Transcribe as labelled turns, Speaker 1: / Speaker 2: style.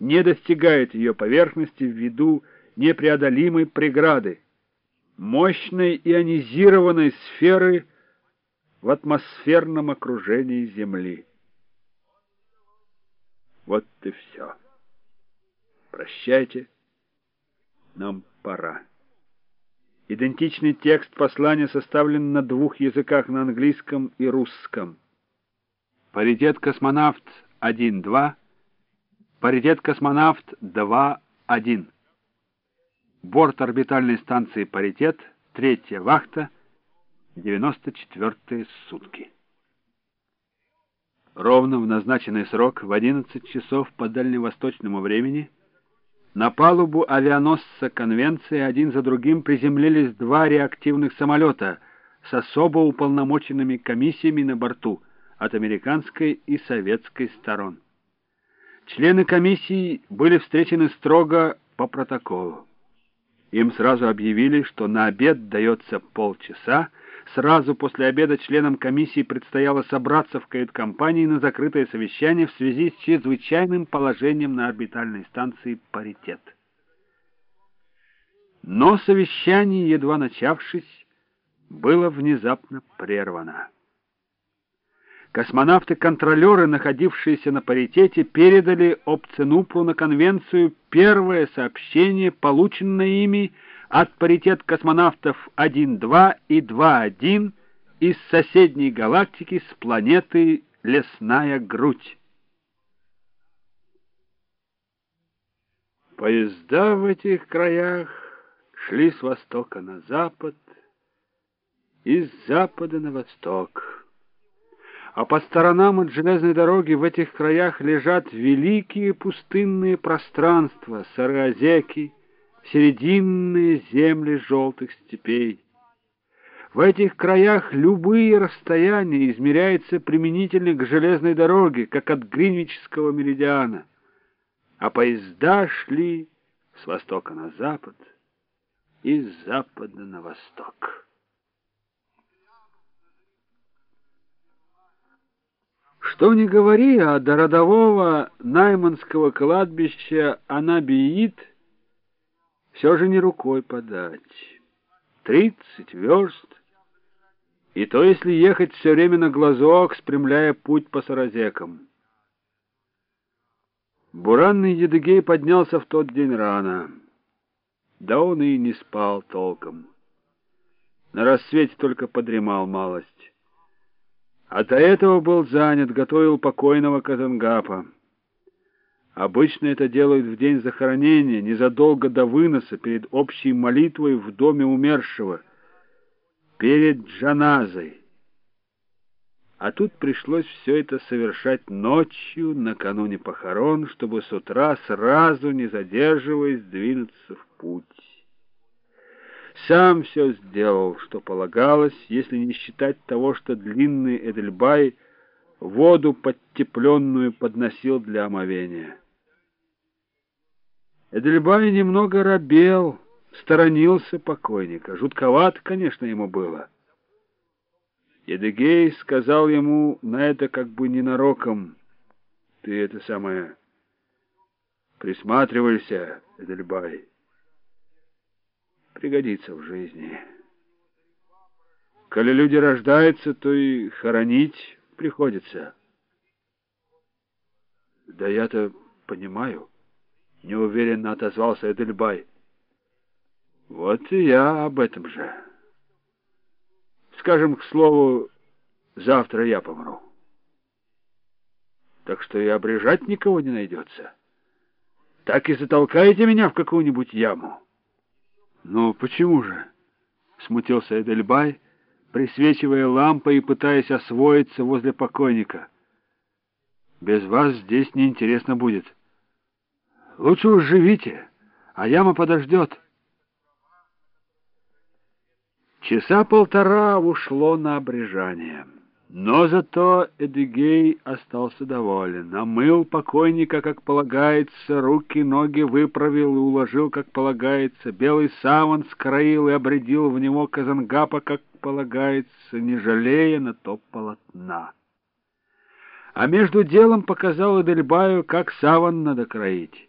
Speaker 1: не достигает ее поверхности ввиду непреодолимой преграды, мощной ионизированной сферы в атмосферном окружении Земли. Вот и все. Прощайте, нам пора. Идентичный текст послания составлен на двух языках, на английском и русском. Паритет космонавт 1.2, паритет космонавт 2.1. Борт орбитальной станции «Паритет», третья вахта, 94-е сутки. Ровно в назначенный срок, в 11 часов по дальневосточному времени, на палубу авианосца Конвенции один за другим приземлились два реактивных самолета с особо уполномоченными комиссиями на борту от американской и советской сторон. Члены комиссии были встречены строго по протоколу. Им сразу объявили, что на обед дается полчаса, Сразу после обеда членам комиссии предстояло собраться в кают-компании на закрытое совещание в связи с чрезвычайным положением на орбитальной станции «Паритет». Но совещание, едва начавшись, было внезапно прервано. Космонавты-контролеры, находившиеся на паритете, передали Опценупру на конвенцию первое сообщение, полученное ими от паритет космонавтов 1-2 и 2-1 из соседней галактики с планеты Лесная Грудь. Поезда в этих краях шли с востока на запад и с запада на восток. А по сторонам от железной дороги в этих краях лежат великие пустынные пространства, саразеки, серединные земли желтых степей. В этих краях любые расстояния измеряются применительно к железной дороге, как от Гринвичского меридиана, а поезда шли с востока на запад и с запада на восток. Что ни говори, а до родового Найманского кладбища Анабиит — все же не рукой подать. Тридцать верст. И то, если ехать все время на глазок, спрямляя путь по саразекам. Буранный Едыгей поднялся в тот день рано. Да он и не спал толком. На рассвете только подремал малость. А до этого был занят, готовил покойного Казангапа. Обычно это делают в день захоронения, незадолго до выноса, перед общей молитвой в доме умершего, перед джаназой. А тут пришлось все это совершать ночью, накануне похорон, чтобы с утра сразу, не задерживаясь, двинуться в. Сам все сделал, что полагалось, если не считать того, что длинный Эдельбай воду подтепленную подносил для омовения. Эдельбай немного робел, сторонился покойника. Жутковато, конечно, ему было. Едыгей сказал ему на это как бы ненароком. Ты это самое... Присматривайся, Эдельбай. Пригодится в жизни. Коли люди рождаются, то и хоронить приходится. Да я-то понимаю. — неуверенно отозвался Эдельбай. «Вот и я об этом же. Скажем, к слову, завтра я помру. Так что и обрежать никого не найдется. Так и затолкаете меня в какую-нибудь яму». «Ну, почему же?» — смутился Эдельбай, присвечивая лампой и пытаясь освоиться возле покойника. «Без вас здесь неинтересно будет». Лучше уж живите, а яма подождет. Часа полтора ушло на обрежание. Но зато Эдигей остался доволен. Омыл покойника, как полагается, руки, ноги выправил и уложил, как полагается, белый саван скроил и обредил в него Казангапа, как полагается, не жалея на то полотна. а между делом показал Эдельбаю, как саван надо кроить.